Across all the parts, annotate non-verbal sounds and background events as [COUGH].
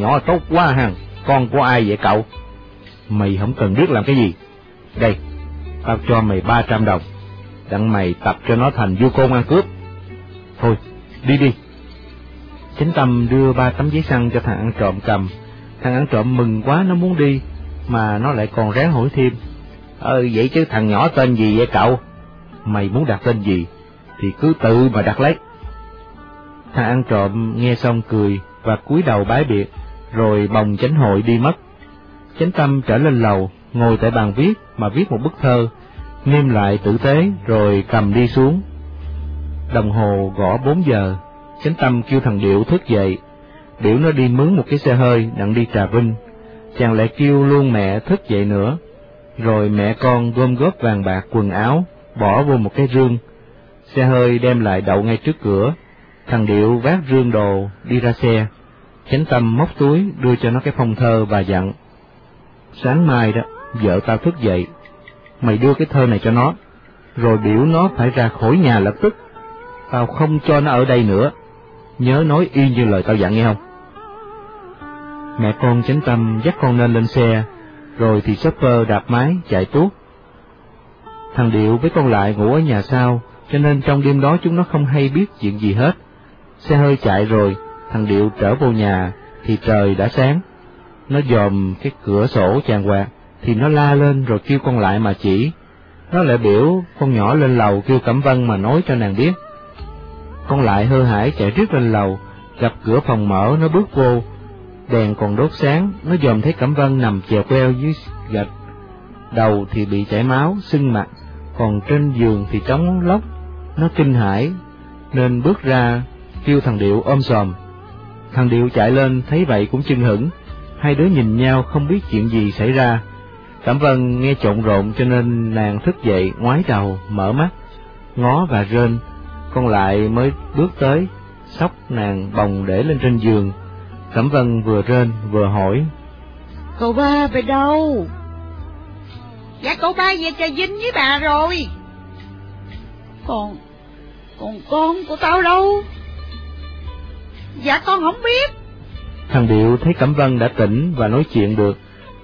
nhỏ tốt quá hằng, con của ai vậy cậu? Mày không cần biết làm cái gì. Đây, tao cho mày ba trăm đồng, đặng mày tập cho nó thành du côn ăn cướp. Thôi, đi đi. chính Tâm đưa ba tấm giấy xăng cho thằng ăn trộm cầm. Thằng ăn trộm mừng quá nó muốn đi, mà nó lại còn ráng hỏi thêm. Ờ, vậy chứ thằng nhỏ tên gì vậy cậu? Mày muốn đặt tên gì, thì cứ tự mà đặt lấy. Thằng ăn trộm nghe xong cười và cúi đầu bái biệt, rồi bồng chánh hội đi mất. Chánh Tâm trở lên lầu, ngồi tại bàn viết mà viết một bức thơ, nghiêm lại tử tế rồi cầm đi xuống. Đồng hồ gõ bốn giờ, Chánh Tâm kêu thằng Điệu thức dậy, Điệu nó đi mướn một cái xe hơi đặng đi Trà Vinh, chàng lại kêu luôn mẹ thức dậy nữa, rồi mẹ con gom góp vàng bạc quần áo, bỏ vô một cái rương. Xe hơi đem lại đậu ngay trước cửa, thằng Điệu vác rương đồ đi ra xe. Chánh Tâm móc túi đưa cho nó cái phong thơ và dặn. Sáng mai đó, vợ tao thức dậy, mày đưa cái thơ này cho nó, rồi biểu nó phải ra khỏi nhà lập tức. Tao không cho nó ở đây nữa, nhớ nói y như lời tao dặn nghe không? Mẹ con chánh tâm dắt con nên lên xe, rồi thì shopper đạp máy chạy tuốt. Thằng Điệu với con lại ngủ ở nhà sau, cho nên trong đêm đó chúng nó không hay biết chuyện gì hết. Xe hơi chạy rồi, thằng Điệu trở vô nhà, thì trời đã sáng. Nó dòm cái cửa sổ chàng quạt, thì nó la lên rồi kêu con lại mà chỉ. Nó lại biểu con nhỏ lên lầu kêu Cẩm Vân mà nói cho nàng biết. Con lại hơ hải chạy riết lên lầu, gặp cửa phòng mở nó bước vô, đèn còn đốt sáng, nó dòm thấy Cẩm Vân nằm chèo queo dưới gạch, đầu thì bị chảy máu, sưng mặt, còn trên giường thì trống lóc, nó kinh hãi, nên bước ra, kêu thằng Điệu ôm sòm. Thằng Điệu chạy lên thấy vậy cũng chưng hửng, hai đứa nhìn nhau không biết chuyện gì xảy ra. Cẩm Vân nghe trộn rộn cho nên nàng thức dậy, ngoái đầu, mở mắt, ngó và rên, con lại mới bước tới, sóc nàng bồng để lên trên giường. Cẩm Vân vừa rên vừa hỏi. Cậu ba về đâu? Dạ cậu ba về trà vinh với bà rồi. Còn, còn con của tao đâu? Dạ con không biết. Thằng Điệu thấy Cẩm Vân đã tỉnh và nói chuyện được,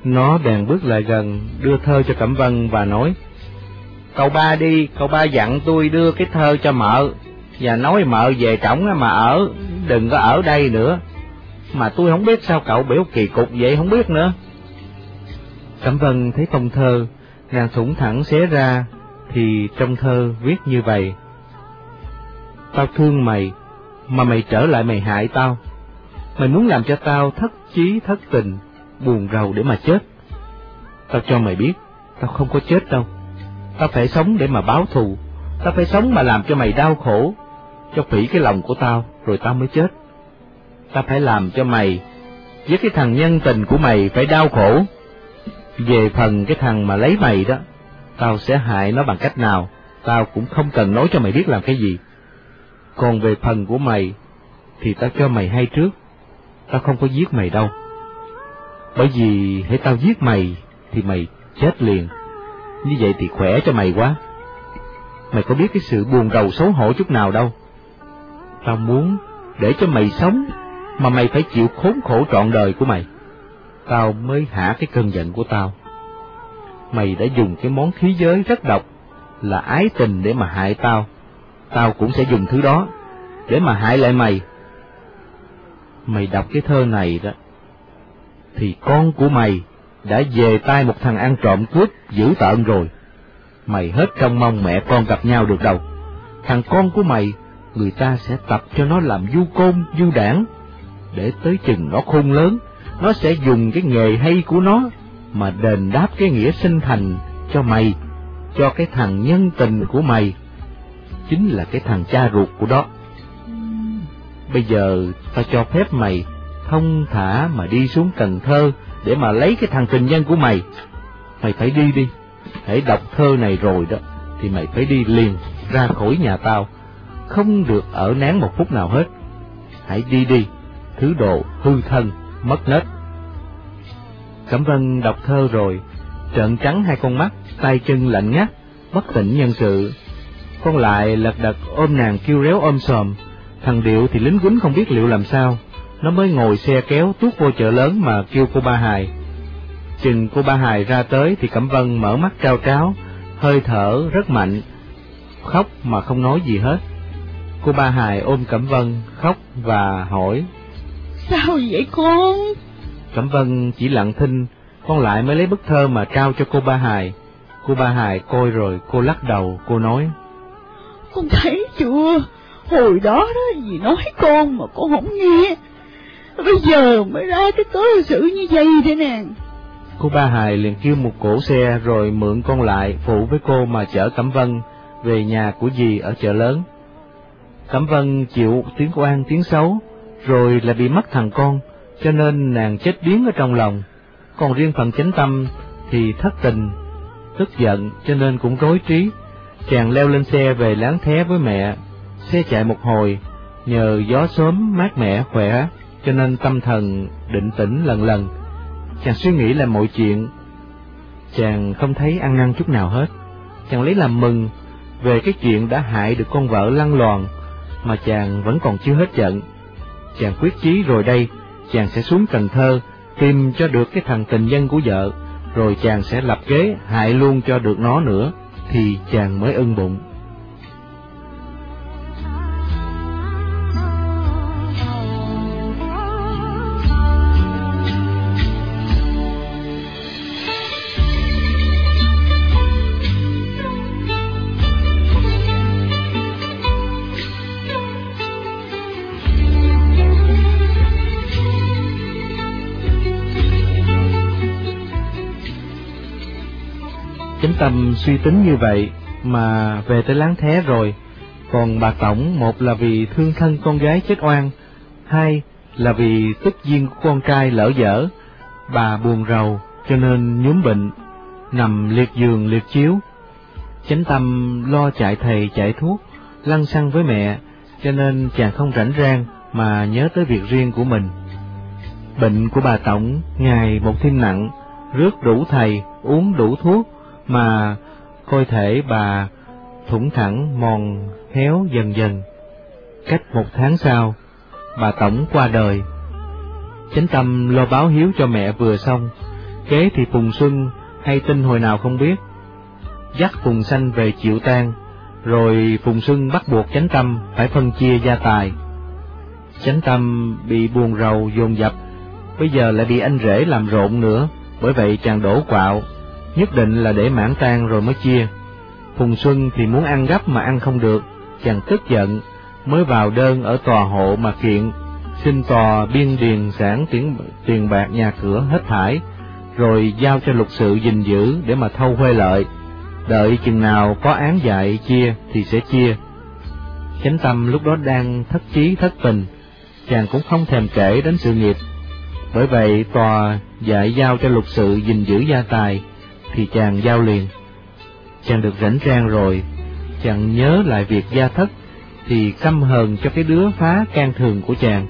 nó bèn bước lại gần, đưa thơ cho Cẩm Vân và nói, Cậu ba đi, cậu ba dặn tôi đưa cái thơ cho mợ, và nói mợ về trỏng mà ở, đừng có ở đây nữa. Mà tôi không biết sao cậu biểu kỳ cục vậy không biết nữa. Cẩm Vân thấy phong thơ, nàng thủng thẳng xé ra, thì trong thơ viết như vậy. Tao thương mày, mà mày trở lại mày hại tao. Mày muốn làm cho tao thất chí thất tình, buồn rầu để mà chết. Tao cho mày biết, tao không có chết đâu. Tao phải sống để mà báo thù, tao phải sống mà làm cho mày đau khổ, cho phỉ cái lòng của tao, rồi tao mới chết. Tao phải làm cho mày, với cái thằng nhân tình của mày phải đau khổ. Về phần cái thằng mà lấy mày đó, tao sẽ hại nó bằng cách nào, tao cũng không cần nói cho mày biết làm cái gì. Còn về phần của mày, thì tao cho mày hay trước, tao không có giết mày đâu. Bởi vì hãy tao giết mày, thì mày chết liền. Như vậy thì khỏe cho mày quá. Mày có biết cái sự buồn rầu xấu hổ chút nào đâu. Tao muốn để cho mày sống, mà mày phải chịu khốn khổ trọn đời của mày. Tao mới hạ cái cơn giận của tao. Mày đã dùng cái món khí giới rất độc, là ái tình để mà hại tao. Tao cũng sẽ dùng thứ đó, để mà hại lại mày. Mày đọc cái thơ này đó, thì con của mày đã về tay một thằng ăn trộm cướp dữ tợn rồi. Mày hết trông mong mẹ con gặp nhau được đâu. Thằng con của mày, người ta sẽ tập cho nó làm du côn, du đảng. Để tới chừng nó khôn lớn, nó sẽ dùng cái nghề hay của nó mà đền đáp cái nghĩa sinh thành cho mày, cho cái thằng nhân tình của mày. Chính là cái thằng cha ruột của đó. Bây giờ tao cho phép mày thông thả mà đi xuống Cần Thơ để mà lấy cái thằng tình nhân của mày. Mày phải đi đi, hãy đọc thơ này rồi đó, thì mày phải đi liền ra khỏi nhà tao, không được ở nén một phút nào hết. Hãy đi đi, thứ đồ hư thân, mất nết. Cẩm Vân đọc thơ rồi, trợn trắng hai con mắt, tay chân lạnh ngắt, bất tỉnh nhân sự. Con lại lật đật ôm nàng kêu réo ôm sòm, thằng Điệu thì lính quýnh không biết liệu làm sao, nó mới ngồi xe kéo tuốt vô chợ lớn mà kêu cô ba hài. Chừng cô ba hài ra tới thì Cẩm Vân mở mắt trao tráo, hơi thở rất mạnh, khóc mà không nói gì hết. Cô ba hài ôm Cẩm Vân khóc và hỏi Sao vậy con? Cẩm Vân chỉ lặng thinh, con lại mới lấy bức thơ mà trao cho cô ba hài. Cô ba hài coi rồi cô lắc đầu, cô nói con thấy chưa? Hồi đó đó gì nói con mà con không nghe. Bây giờ mới ra cái cớ xử như vậy thế nè. Cô ba hài liền kêu một cổ xe rồi mượn con lại phụ với cô mà chở Cẩm Vân về nhà của dì ở chợ lớn. Cẩm Vân chịu tiếng oan tiếng xấu, rồi lại bị mất thằng con, cho nên nàng chết điếng ở trong lòng. Còn riêng phần chánh tâm thì thất tình, tức giận cho nên cũng rối trí. Chàng leo lên xe về láng thé với mẹ, xe chạy một hồi, nhờ gió sớm mát mẻ khỏe, cho nên tâm thần định tĩnh lần lần. Chàng suy nghĩ là mọi chuyện, chàng không thấy ăn năn chút nào hết. Chàng lấy làm mừng về cái chuyện đã hại được con vợ lăn loàn, mà chàng vẫn còn chưa hết giận. Chàng quyết chí rồi đây, chàng sẽ xuống Cần Thơ, tìm cho được cái thằng tình nhân của vợ, rồi chàng sẽ lập kế hại luôn cho được nó nữa, thì chàng mới ưng bụng. Suy tính như vậy mà về tới láng thé rồi, còn bà Tổng một là vì thương thân con gái chết oan, hai là vì tức duyên của con trai lỡ dở, bà buồn rầu cho nên nhúm bệnh, nằm liệt giường liệt chiếu. Chánh tâm lo chạy thầy chạy thuốc, lăn xăng với mẹ, cho nên chàng không rảnh rang mà nhớ tới việc riêng của mình. Bệnh của bà Tổng ngày một thêm nặng, rước đủ thầy, uống đủ thuốc, mà cơ thể bà thủng thẳng mòn héo dần dần. Cách một tháng sau, bà Tổng qua đời. Chánh tâm lo báo hiếu cho mẹ vừa xong, kế thì Phùng Xuân hay tin hồi nào không biết. Dắt Phùng Xanh về chịu tang, rồi Phùng Xuân bắt buộc chánh tâm phải phân chia gia tài. Chánh tâm bị buồn rầu dồn dập, bây giờ lại bị anh rể làm rộn nữa, bởi vậy chàng đổ quạo nhất định là để mãn tan rồi mới chia. Phùng Xuân thì muốn ăn gấp mà ăn không được, chàng tức giận, mới vào đơn ở tòa hộ mà kiện, xin tòa biên điền sản tiền, tiền bạc nhà cửa hết thải, rồi giao cho lục sự gìn giữ để mà thâu huê lợi, đợi chừng nào có án dạy chia thì sẽ chia. Chánh tâm lúc đó đang thất chí thất tình, chàng cũng không thèm kể đến sự nghiệp. Bởi vậy tòa dạy giao cho lục sự gìn giữ gia tài, thì chàng giao liền. Chàng được rảnh rang rồi, chàng nhớ lại việc gia thất, thì căm hờn cho cái đứa phá can thường của chàng.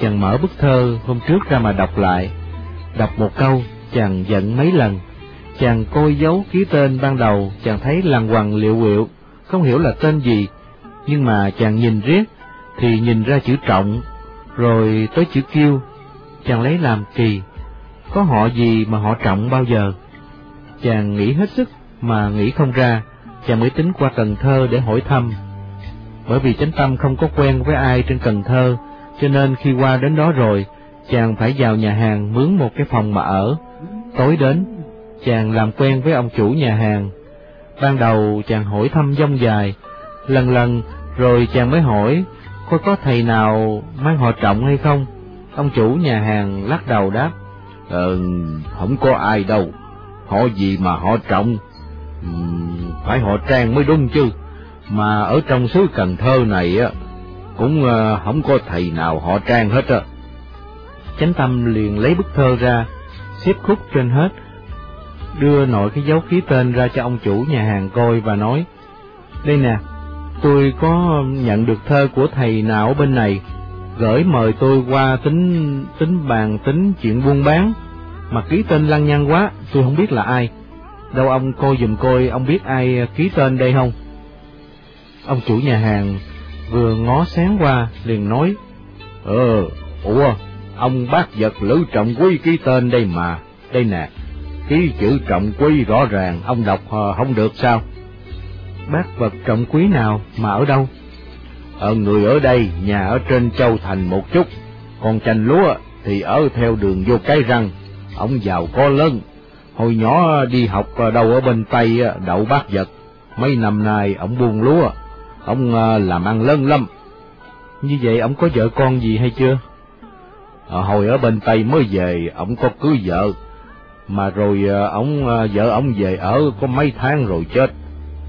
Chàng mở bức thơ hôm trước ra mà đọc lại. Đọc một câu, chàng giận mấy lần. Chàng coi dấu ký tên ban đầu, chàng thấy lằng hoàng liệu quyệu, không hiểu là tên gì, nhưng mà chàng nhìn riết, thì nhìn ra chữ trọng, rồi tới chữ kiêu, chàng lấy làm kỳ, có họ gì mà họ trọng bao giờ. Chàng nghĩ hết sức mà nghĩ không ra, chàng mới tính qua Cần Thơ để hỏi thăm. Bởi vì chánh tâm không có quen với ai trên Cần Thơ, cho nên khi qua đến đó rồi, chàng phải vào nhà hàng mướn một cái phòng mà ở. Tối đến, chàng làm quen với ông chủ nhà hàng. Ban đầu chàng hỏi thăm dông dài, lần lần rồi chàng mới hỏi coi có thầy nào mang họ trọng hay không. Ông chủ nhà hàng lắc đầu đáp, Ờ, không có ai đâu họ gì mà họ trọng, phải họ trang mới đúng chứ, mà ở trong xứ Cần Thơ này á, cũng ờ, không có thầy nào họ trang hết á. Chánh tâm liền lấy bức thơ ra, xếp khúc trên hết, đưa nội cái dấu ký tên ra cho ông chủ nhà hàng coi và nói, đây nè, tôi có nhận được thơ của thầy nào ở bên này, gửi mời tôi qua tính tính bàn tính chuyện buôn bán mà ký tên lăng nhăng quá, tôi không biết là ai. Đâu ông coi dùm coi, ông biết ai ờ, ký tên đây không? Ông chủ nhà hàng vừa ngó sáng qua, liền nói, Ờ, Ủa, ông bác vật Lữ Trọng Quý ký tên đây mà, đây nè, ký chữ Trọng Quý rõ ràng, ông đọc ờ, không được sao? Bác vật trọng quý nào mà ở đâu? Ở người ở đây, nhà ở trên Châu Thành một chút, còn chanh lúa thì ở theo đường vô cái răng, ông giàu có lớn. Hồi nhỏ à, đi học à, đâu ở bên Tây à, đậu bác vật, mấy năm nay ông buôn lúa, ông làm ăn lớn lắm. Như vậy ông có vợ con gì hay chưa? À, hồi ở bên Tây mới về, ông có cưới vợ, mà rồi ông vợ ông về ở có mấy tháng rồi chết.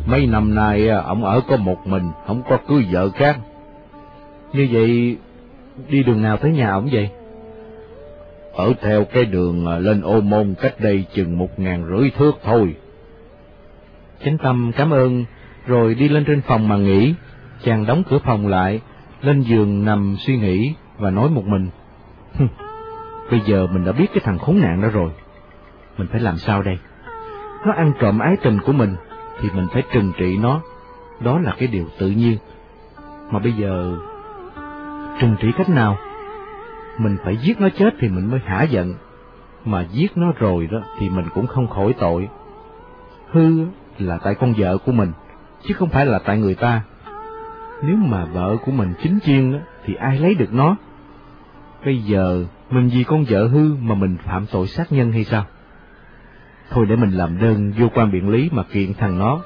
Mấy năm nay ông ở có một mình, không có cưới vợ khác. Như vậy đi đường nào tới nhà ông vậy? Ở theo cái đường à, lên ô môn cách đây chừng một ngàn rưỡi thước thôi. Chánh tâm cảm ơn, rồi đi lên trên phòng mà nghỉ. Chàng đóng cửa phòng lại, lên giường nằm suy nghĩ và nói một mình. Bây giờ mình đã biết cái thằng khốn nạn đó rồi. Mình phải làm sao đây? Nó ăn trộm ái tình của mình, thì mình phải trừng trị nó. Đó là cái điều tự nhiên. Mà bây giờ trừng trị cách nào? Mình phải giết nó chết thì mình mới hả giận, mà giết nó rồi đó thì mình cũng không khỏi tội. Hư là tại con vợ của mình, chứ không phải là tại người ta. Nếu mà vợ của mình chính chuyên đó, thì ai lấy được nó? Bây giờ mình vì con vợ hư mà mình phạm tội sát nhân hay sao? Thôi để mình làm đơn vô quan biện lý mà kiện thằng nó.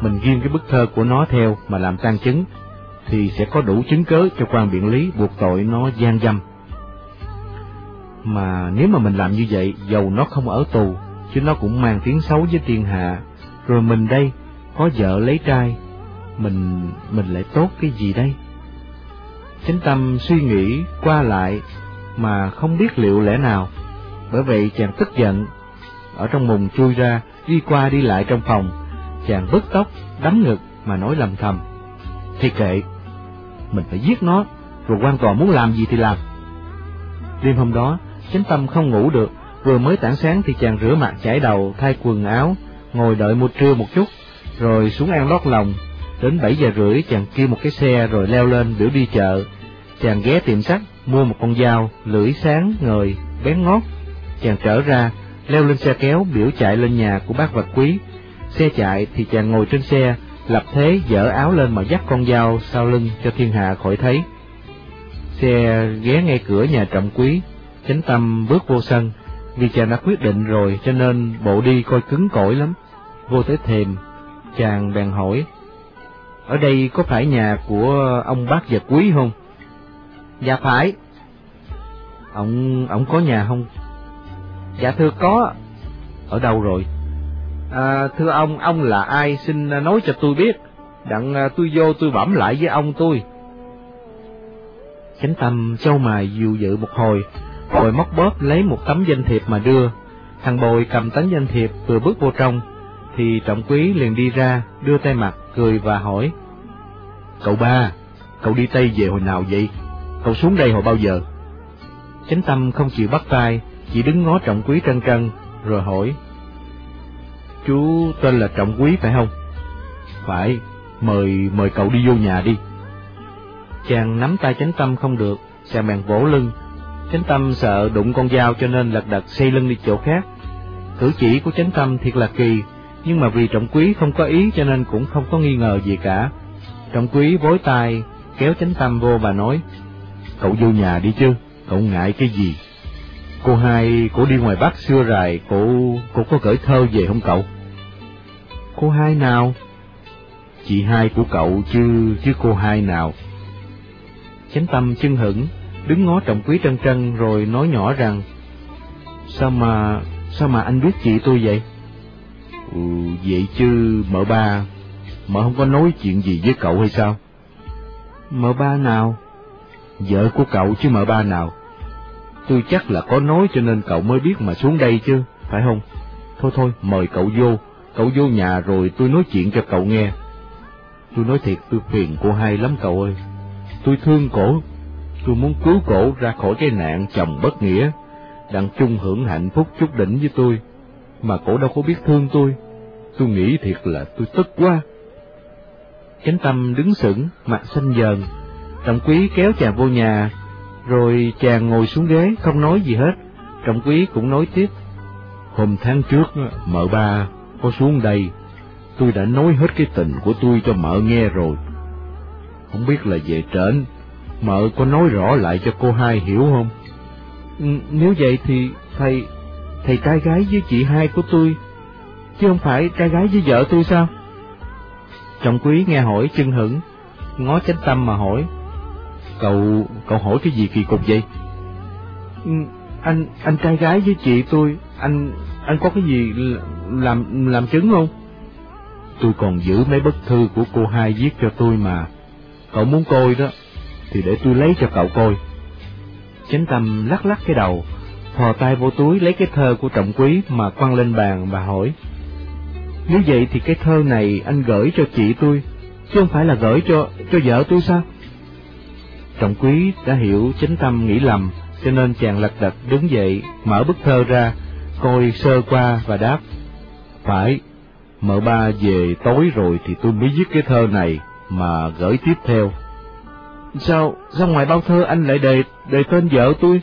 Mình ghi cái bức thơ của nó theo mà làm tang chứng, thì sẽ có đủ chứng cớ cho quan biện lý buộc tội nó gian dâm. Mà nếu mà mình làm như vậy, dầu nó không ở tù, chứ nó cũng mang tiếng xấu với thiên hạ, rồi mình đây, có vợ lấy trai, mình, mình lại tốt cái gì đây? Chánh tâm suy nghĩ qua lại, mà không biết liệu lẽ nào, bởi vậy chàng tức giận, ở trong mùng chui ra, đi qua đi lại trong phòng, chàng bứt tóc, đấm ngực mà nói lầm thầm. Thì kệ, mình phải giết nó, rồi quan tòa muốn làm gì thì làm. Đêm hôm đó, chánh tâm không ngủ được, vừa mới tảng sáng thì chàng rửa mặt chải đầu, thay quần áo, ngồi đợi một trưa một chút, rồi xuống ăn lót lòng. Đến bảy giờ rưỡi chàng kêu một cái xe rồi leo lên biểu đi chợ. Chàng ghé tiệm sắt, mua một con dao, lưỡi sáng, ngời, bén ngót. Chàng trở ra, leo lên xe kéo biểu chạy lên nhà của bác vật quý. Xe chạy thì chàng ngồi trên xe, lập thế dở áo lên mà dắt con dao sau lưng cho thiên hạ khỏi thấy. Xe ghé ngay cửa nhà trọng quý, chánh tâm bước vô sân, vì chàng đã quyết định rồi cho nên bộ đi coi cứng cỏi lắm. Vô tới thềm, chàng bèn hỏi, ở đây có phải nhà của ông bác vật quý không? Dạ phải. Ông, ông có nhà không? Dạ thưa có. Ở đâu rồi? À, thưa ông, ông là ai xin à, nói cho tôi biết, đặng à, tôi vô tôi bẩm lại với ông tôi. Chánh tâm châu mài dịu dự một hồi, rồi móc bóp lấy một tấm danh thiệp mà đưa. Thằng bồi cầm tấm danh thiệp vừa bước vô trong, thì trọng quý liền đi ra, đưa tay mặt, cười và hỏi. Cậu ba, cậu đi Tây về hồi nào vậy? Cậu xuống đây hồi bao giờ? Chánh tâm không chịu bắt tay, chỉ đứng ngó trọng quý trân trân, rồi hỏi. Chú tên là Trọng Quý phải không? Phải, mời mời cậu đi vô nhà đi. Chàng nắm tay chánh tâm không được, chàng bèn vỗ lưng. Chánh tâm sợ đụng con dao cho nên lật đật xây lưng đi chỗ khác. Cử chỉ của chánh tâm thiệt là kỳ, nhưng mà vì trọng quý không có ý cho nên cũng không có nghi ngờ gì cả. Trọng quý vối tay, kéo chánh tâm vô và nói, Cậu vô nhà đi chứ, cậu ngại cái gì? Cô hai, cổ đi ngoài Bắc xưa rài, cổ, cổ có gửi thơ về không cậu? Cô hai nào? Chị hai của cậu chứ, chứ cô hai nào? Chánh tâm chân hững, đứng ngó trọng quý trân trân rồi nói nhỏ rằng, Sao mà, sao mà anh biết chị tôi vậy? Ừ, vậy chứ mợ ba, mợ không có nói chuyện gì với cậu hay sao? Mợ ba nào? Vợ của cậu chứ mợ ba nào? Tôi chắc là có nói cho nên cậu mới biết mà xuống đây chứ, phải không? Thôi thôi, mời cậu vô, cậu vô nhà rồi tôi nói chuyện cho cậu nghe. Tôi nói thiệt tôi phiền cô hai lắm cậu ơi. Tôi thương cổ, tôi muốn cứu cổ ra khỏi cái nạn chồng bất nghĩa, đặng chung hưởng hạnh phúc chút đỉnh với tôi, mà cổ đâu có biết thương tôi. Tôi nghĩ thiệt là tôi tức quá. Chánh tâm đứng sững, mặt xanh dờn, trọng quý kéo chàng vô nhà, Rồi chàng ngồi xuống ghế không nói gì hết, trọng quý cũng nói tiếp. Hôm tháng trước, mợ ba có xuống đây, tôi đã nói hết cái tình của tôi cho mợ nghe rồi. Không biết là về trển, mợ có nói rõ lại cho cô hai hiểu không? Ừ, nếu vậy thì thầy, thầy trai gái với chị hai của tôi, chứ không phải trai gái với vợ tôi sao? Trọng quý nghe hỏi chân hững, ngó chánh tâm mà hỏi. Cậu, cậu hỏi cái gì kỳ cục vậy? Ừ, anh, anh trai gái với chị tôi, anh, anh có cái gì làm, làm chứng không? Tôi còn giữ mấy bức thư của cô hai viết cho tôi mà. Cậu muốn coi đó, thì để tôi lấy cho cậu coi. Chánh tâm lắc lắc cái đầu, thò tay vô túi lấy cái thơ của trọng quý mà quăng lên bàn và hỏi. Nếu vậy thì cái thơ này anh gửi cho chị tôi, chứ không phải là gửi cho cho vợ tôi sao? Trọng quý đã hiểu chánh tâm nghĩ lầm, cho nên chàng lật đật đứng dậy, mở bức thơ ra, coi sơ qua và đáp. Phải, mợ ba về tối rồi thì tôi mới viết cái thơ này mà gửi tiếp theo. Sao, sao ngoài bao thơ anh lại đề, đề tên vợ tôi?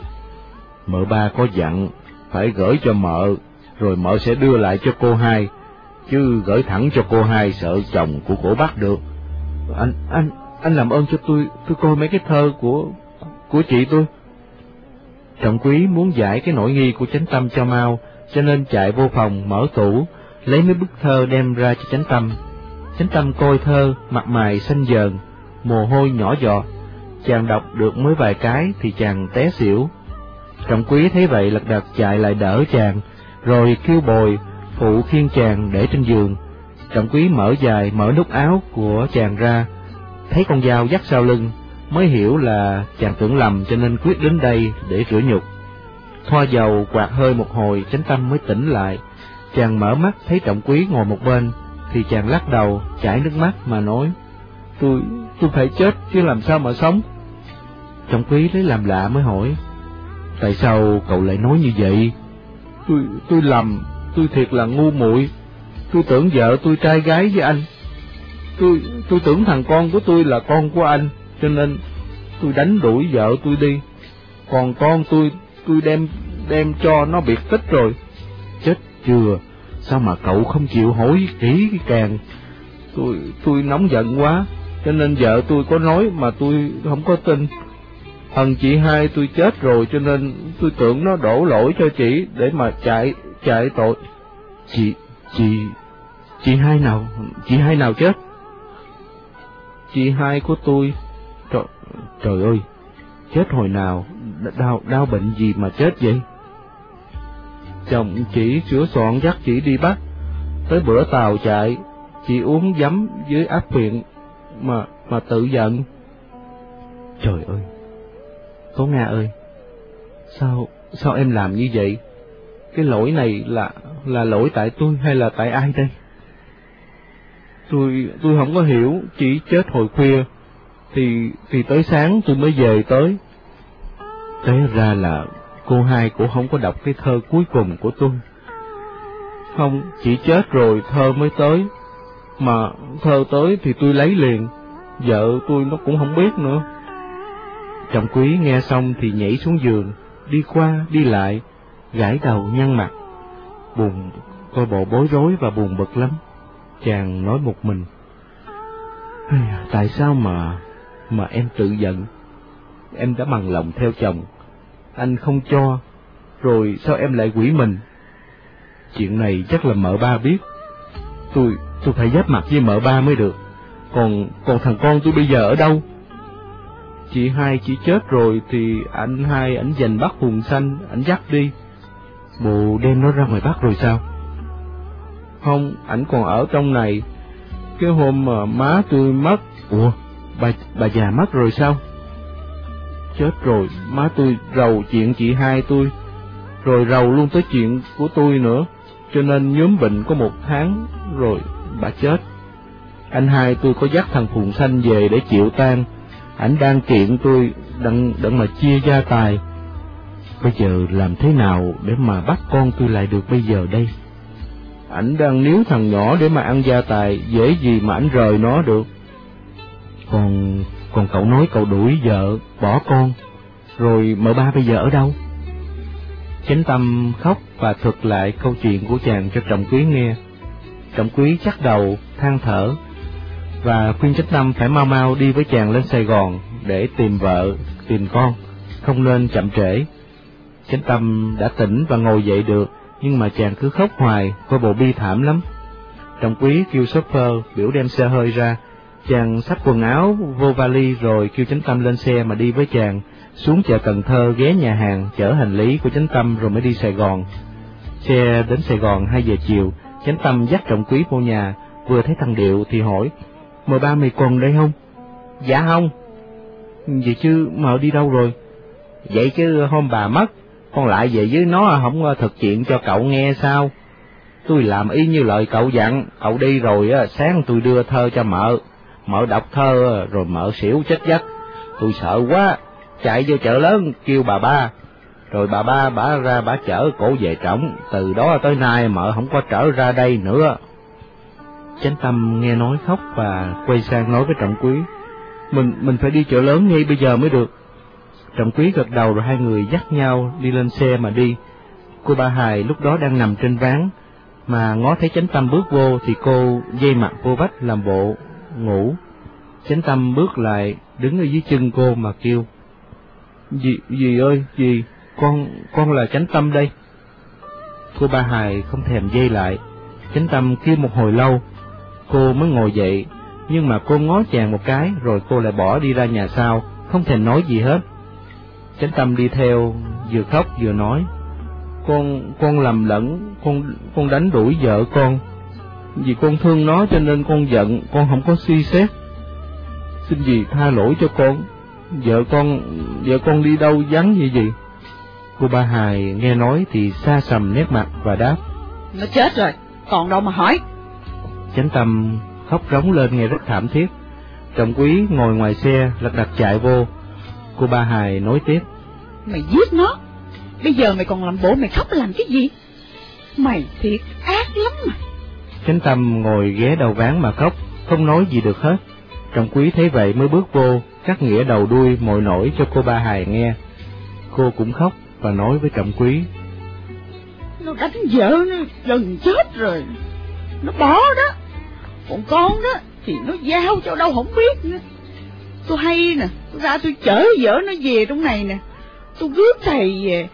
Mợ ba có dặn, phải gửi cho mợ, rồi mợ sẽ đưa lại cho cô hai, chứ gửi thẳng cho cô hai sợ chồng của cổ bắt được. Anh, anh, anh làm ơn cho tôi, tôi coi mấy cái thơ của, của chị tôi. Trọng quý muốn giải cái nỗi nghi của chánh tâm cho mau, cho nên chạy vô phòng mở tủ, lấy mấy bức thơ đem ra cho chánh tâm. Chánh tâm coi thơ, mặt mày xanh dờn, mồ hôi nhỏ giọt. Chàng đọc được mới vài cái thì chàng té xỉu. Trọng quý thấy vậy lật đật chạy lại đỡ chàng, rồi kêu bồi, phụ khiêng chàng để trên giường. Trọng quý mở dài, mở nút áo của chàng ra, thấy con dao dắt sau lưng, mới hiểu là chàng tưởng lầm cho nên quyết đến đây để rửa nhục. Thoa dầu quạt hơi một hồi, chánh tâm mới tỉnh lại. Chàng mở mắt thấy trọng quý ngồi một bên, thì chàng lắc đầu, chảy nước mắt mà nói, Tôi, tôi phải chết chứ làm sao mà sống. Trọng quý lấy làm lạ mới hỏi, Tại sao cậu lại nói như vậy? Tôi, tôi lầm, tôi thiệt là ngu muội. Tôi tưởng vợ tôi trai gái với anh. Tôi, tôi tưởng thằng con của tôi là con của anh, cho nên tôi đánh đuổi vợ tôi đi. Còn con tôi, tôi đem, đem cho nó biệt tích rồi. Chết chưa? Sao mà cậu không chịu hỏi kỹ cái càng? Tôi, tôi nóng giận quá, cho nên vợ tôi có nói mà tôi không có tin. Thằng chị hai tôi chết rồi cho nên tôi tưởng nó đổ lỗi cho chị để mà chạy, chạy tội. Chị, chị, chị hai nào, chị hai nào chết? Chị hai của tôi, trời, trời ơi, chết hồi nào, đau, đau bệnh gì mà chết vậy? Chồng chỉ sửa soạn dắt chị đi bắt, tới bữa tàu chạy, chị uống giấm dưới áp huyện mà, mà tự giận. Trời ơi! Tố Nga ơi! Sao, sao em làm như vậy? Cái lỗi này là, là lỗi tại tôi hay là tại ai đây? Tôi, tôi không có hiểu, chỉ chết hồi khuya, thì, thì tới sáng tôi mới về tới. Té ra là cô hai cũng không có đọc cái thơ cuối cùng của tôi. Không, chỉ chết rồi thơ mới tới, mà thơ tới thì tôi lấy liền, vợ tôi nó cũng không biết nữa. Trọng quý nghe xong thì nhảy xuống giường, đi qua, đi lại, gãi đầu nhăn mặt, buồn, coi bộ bối rối và buồn bực lắm. Chàng nói một mình, tại sao mà, mà em tự giận? Em đã bằng lòng theo chồng, anh không cho, rồi sao em lại quỷ mình? Chuyện này chắc là mợ ba biết. Tôi, tôi phải giáp mặt với mợ ba mới được. Còn, còn thằng con tôi bây giờ ở đâu? Chị hai chỉ chết rồi thì anh hai ảnh giành bắt hùng xanh, ảnh dắt đi. Bộ đem nó ra ngoài bắt rồi sao? Không, ảnh còn ở trong này. Cái hôm mà má tôi mất, ủa, bà, bà già mất rồi sao? Chết rồi, má tôi rầu chuyện chị hai tôi, rồi rầu luôn tới chuyện của tôi nữa, cho nên nhóm bệnh có một tháng, rồi bà chết. Anh hai tôi có dắt thằng Phùng Xanh về để chịu tan, ảnh đang kiện tôi đặng, đặng mà chia gia tài. Bây giờ làm thế nào để mà bắt con tôi lại được bây giờ đây? Ảnh đang níu thằng nhỏ để mà ăn gia tài, dễ gì mà ảnh rời nó được. Còn, còn cậu nói cậu đuổi vợ, bỏ con, rồi mợ ba bây giờ ở đâu? Chánh tâm khóc và thuật lại câu chuyện của chàng cho trọng quý nghe. Trọng quý chắc đầu, than thở, và khuyên chánh tâm phải mau mau đi với chàng lên Sài Gòn để tìm vợ, tìm con, không nên chậm trễ. Chánh tâm đã tỉnh và ngồi dậy được, nhưng mà chàng cứ khóc hoài, coi bộ bi thảm lắm. Trọng quý kêu shopper biểu đem xe hơi ra, chàng xách quần áo vô vali rồi kêu chánh tâm lên xe mà đi với chàng, xuống chợ Cần Thơ ghé nhà hàng chở hành lý của chánh tâm rồi mới đi Sài Gòn. Xe đến Sài Gòn hai giờ chiều, chánh tâm dắt trọng quý vô nhà, vừa thấy thằng Điệu thì hỏi, mời ba mày còn đây không? Dạ không. Vậy chứ mợ đi đâu rồi? Vậy chứ hôm bà mất, con lại về với nó không thực hiện cho cậu nghe sao? Tôi làm y như lời cậu dặn, cậu đi rồi á, sáng tôi đưa thơ cho mợ. Mợ đọc thơ rồi mợ xỉu chết giấc. Tôi sợ quá, chạy vô chợ lớn kêu bà ba. Rồi bà ba bả ra bả chở cổ về trỏng từ đó tới nay mợ không có trở ra đây nữa. Chánh tâm nghe nói khóc và quay sang nói với trọng quý, mình mình phải đi chợ lớn ngay bây giờ mới được. Trọng quý gật đầu rồi hai người dắt nhau đi lên xe mà đi. Cô ba hài lúc đó đang nằm trên ván, mà ngó thấy chánh tâm bước vô thì cô dây mặt vô vách làm bộ ngủ. Chánh tâm bước lại, đứng ở dưới chân cô mà kêu. Dì, dì ơi, dì, con, con là chánh tâm đây. Cô ba hài không thèm dây lại, chánh tâm kêu một hồi lâu, cô mới ngồi dậy, nhưng mà cô ngó chàng một cái rồi cô lại bỏ đi ra nhà sau, không thèm nói gì hết. Chánh tâm đi theo, vừa khóc vừa nói, con, con làm lẫn, con, con đánh đuổi vợ con, vì con thương nó cho nên con giận, con không có suy xét. Xin dì tha lỗi cho con, vợ con, vợ con đi đâu vắng như gì? Cô ba Hài nghe nói thì xa sầm nét mặt và đáp. Nó chết rồi, còn đâu mà hỏi. Chánh tâm khóc rống lên nghe rất thảm thiết. Trọng quý ngồi ngoài xe, lật đật chạy vô. Cô ba Hài nói tiếp. Mày giết nó, bây giờ mày còn làm bộ mày khóc làm cái gì? Mày thiệt ác lắm mà. Chánh tâm ngồi ghé đầu ván mà khóc, không nói gì được hết. Trọng quý thấy vậy mới bước vô, cắt nghĩa đầu đuôi mồi nổi cho cô ba hài nghe. Cô cũng khóc và nói với trọng quý. Nó đánh vợ nó gần chết rồi, nó bỏ đó. Còn con đó thì nó giao cho đâu không biết nữa. Tôi hay nè, tôi ra tôi chở vợ nó về trong này nè. Tôi rước thầy về,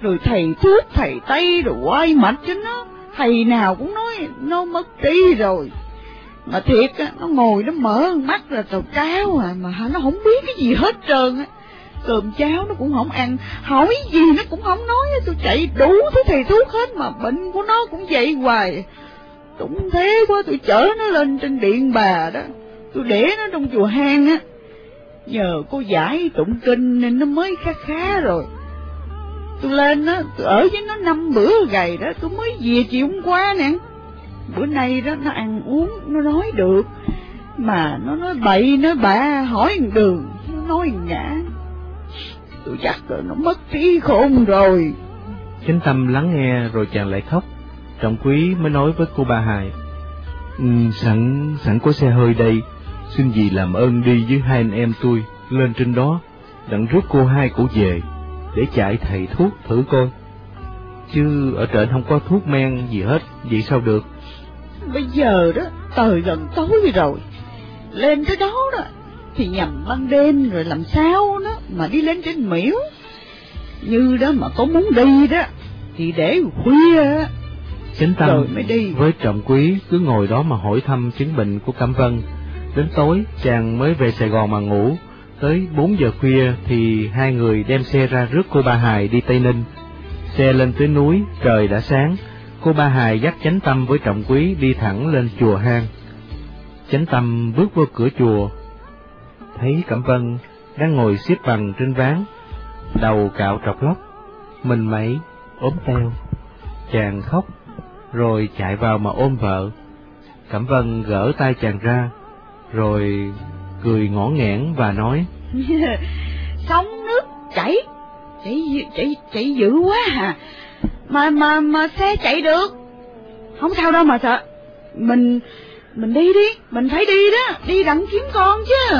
rồi thầy thuốc, thầy tay rồi quay mạch cho nó. Thầy nào cũng nói nó mất trí rồi. Mà thiệt á, nó ngồi nó mở mắt là tàu cáo à, mà nó không biết cái gì hết trơn á. Cơm cháo nó cũng không ăn, hỏi gì nó cũng không nói, tôi chạy đủ thứ thầy thuốc hết mà bệnh của nó cũng vậy hoài. Đúng thế quá tôi chở nó lên trên điện bà đó, tôi để nó trong chùa hang á. Nhờ cô giải tụng kinh nên nó mới khá khá rồi. Tôi lên đó tôi ở với nó năm bữa gầy đó, tôi mới về chiều hôm qua nè. Bữa nay đó nó ăn uống, nó nói được. Mà nó nói bậy, nói bạ, hỏi đường, nó nói ngã. Tôi chắc rồi nó mất trí khôn rồi. Chánh tâm lắng nghe rồi chàng lại khóc. Trọng quý mới nói với cô ba Hài. Ừ, sẵn, sẵn có xe hơi đây, xin dì làm ơn đi với hai anh em tôi, lên trên đó, đặng rước cô hai cổ về, để chạy thầy thuốc thử coi. Chứ ở trển không có thuốc men gì hết, vậy sao được? Bây giờ đó, trời gần tối rồi, lên tới đó đó, thì nhầm ban đêm rồi làm sao đó mà đi lên trên miễu. Như đó mà có muốn đi đó, thì để khuya á. Chánh tâm rồi mới đi. với trọng quý cứ ngồi đó mà hỏi thăm chứng bệnh của Cẩm Vân. Đến tối, chàng mới về Sài Gòn mà ngủ. Tới bốn giờ khuya thì hai người đem xe ra rước cô Ba Hài đi Tây Ninh. Xe lên tới núi, trời đã sáng. Cô Ba Hài dắt chánh tâm với trọng quý đi thẳng lên chùa hang. Chánh tâm bước vô cửa chùa, thấy Cẩm Vân đang ngồi xếp bằng trên ván, đầu cạo trọc lóc, mình mẩy, ốm teo. Chàng khóc, rồi chạy vào mà ôm vợ. Cẩm Vân gỡ tay chàng ra, rồi cười ngõ nghẽn và nói, [LAUGHS] Sóng nước chảy, chảy, chảy, chảy dữ quá à. Mà, mà, mà xe chạy được. Không sao đâu mà sợ. Mình, mình đi đi, mình phải đi đó, đi đặng kiếm con chứ.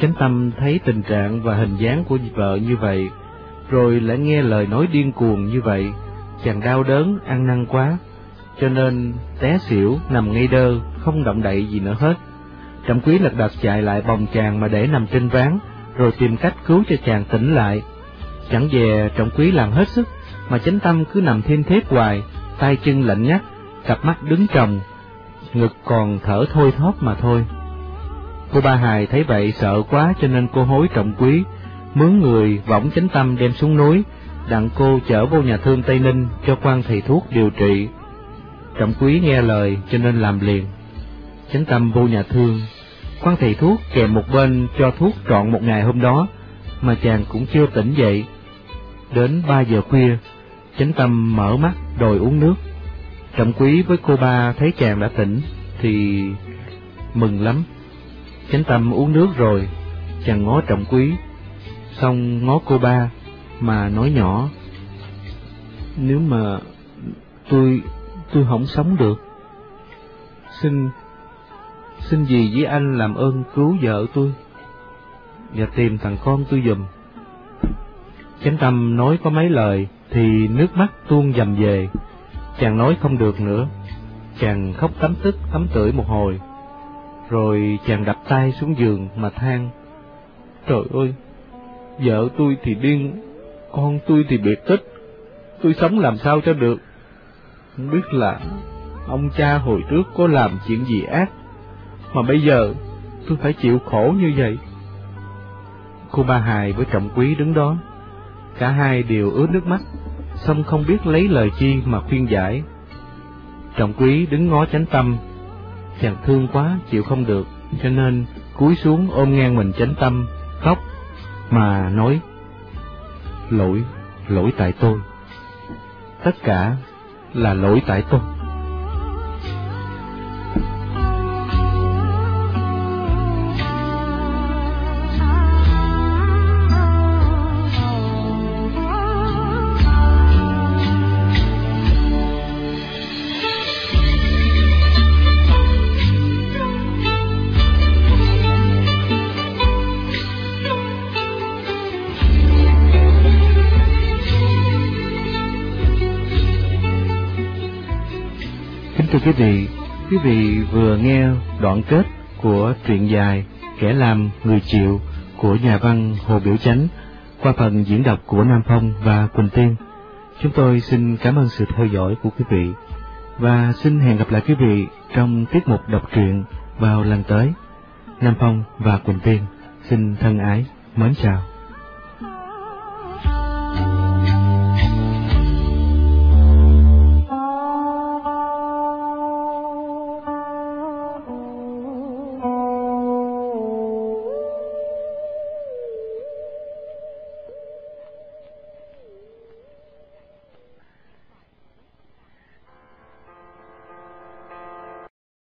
Chánh tâm thấy tình trạng và hình dáng của vợ như vậy, rồi lại nghe lời nói điên cuồng như vậy, chàng đau đớn, ăn năn quá, cho nên té xỉu, nằm ngay đơ, không động đậy gì nữa hết. Trọng quý lật đật chạy lại bồng chàng mà để nằm trên ván, rồi tìm cách cứu cho chàng tỉnh lại. Chẳng về trọng quý làm hết sức, mà chánh tâm cứ nằm thiên thép hoài, tay chân lạnh nhắc, cặp mắt đứng trồng, ngực còn thở thôi thóp mà thôi. Cô ba hài thấy vậy sợ quá cho nên cô hối trọng quý, mướn người võng chánh tâm đem xuống núi, đặng cô chở vô nhà thương Tây Ninh cho quan thầy thuốc điều trị. Trọng quý nghe lời cho nên làm liền. Chánh tâm vô nhà thương, quan thầy thuốc kèm một bên cho thuốc trọn một ngày hôm đó, mà chàng cũng chưa tỉnh dậy. Đến ba giờ khuya, chánh tâm mở mắt đòi uống nước. Trọng quý với cô ba thấy chàng đã tỉnh, thì mừng lắm. Chánh tâm uống nước rồi, chàng ngó trọng quý, xong ngó cô ba, mà nói nhỏ. Nếu mà tôi, tôi không sống được, xin, xin gì với anh làm ơn cứu vợ tôi, và tìm thằng con tôi giùm. Chánh tâm nói có mấy lời, thì nước mắt tuôn dầm về, chàng nói không được nữa, chàng khóc tắm tức tắm tưởi một hồi, rồi chàng đập tay xuống giường mà than, trời ơi, vợ tôi thì điên, con tôi thì biệt tích, tôi sống làm sao cho được, không biết là ông cha hồi trước có làm chuyện gì ác, mà bây giờ tôi phải chịu khổ như vậy. Cô ba hài với trọng quý đứng đó, cả hai đều ướt nước mắt, xong không biết lấy lời chi mà khuyên giải. Trọng quý đứng ngó chánh tâm, chàng thương quá chịu không được, cho nên cúi xuống ôm ngang mình chánh tâm, khóc, mà nói, lỗi, lỗi tại tôi. Tất cả là lỗi tại tôi. Thưa quý vị, quý vị vừa nghe đoạn kết của truyện dài Kẻ làm người chịu của nhà văn Hồ Biểu Chánh qua phần diễn đọc của Nam Phong và Quỳnh Tiên. Chúng tôi xin cảm ơn sự theo dõi của quý vị và xin hẹn gặp lại quý vị trong tiết mục đọc truyện vào lần tới. Nam Phong và Quỳnh Tiên xin thân ái, mến chào.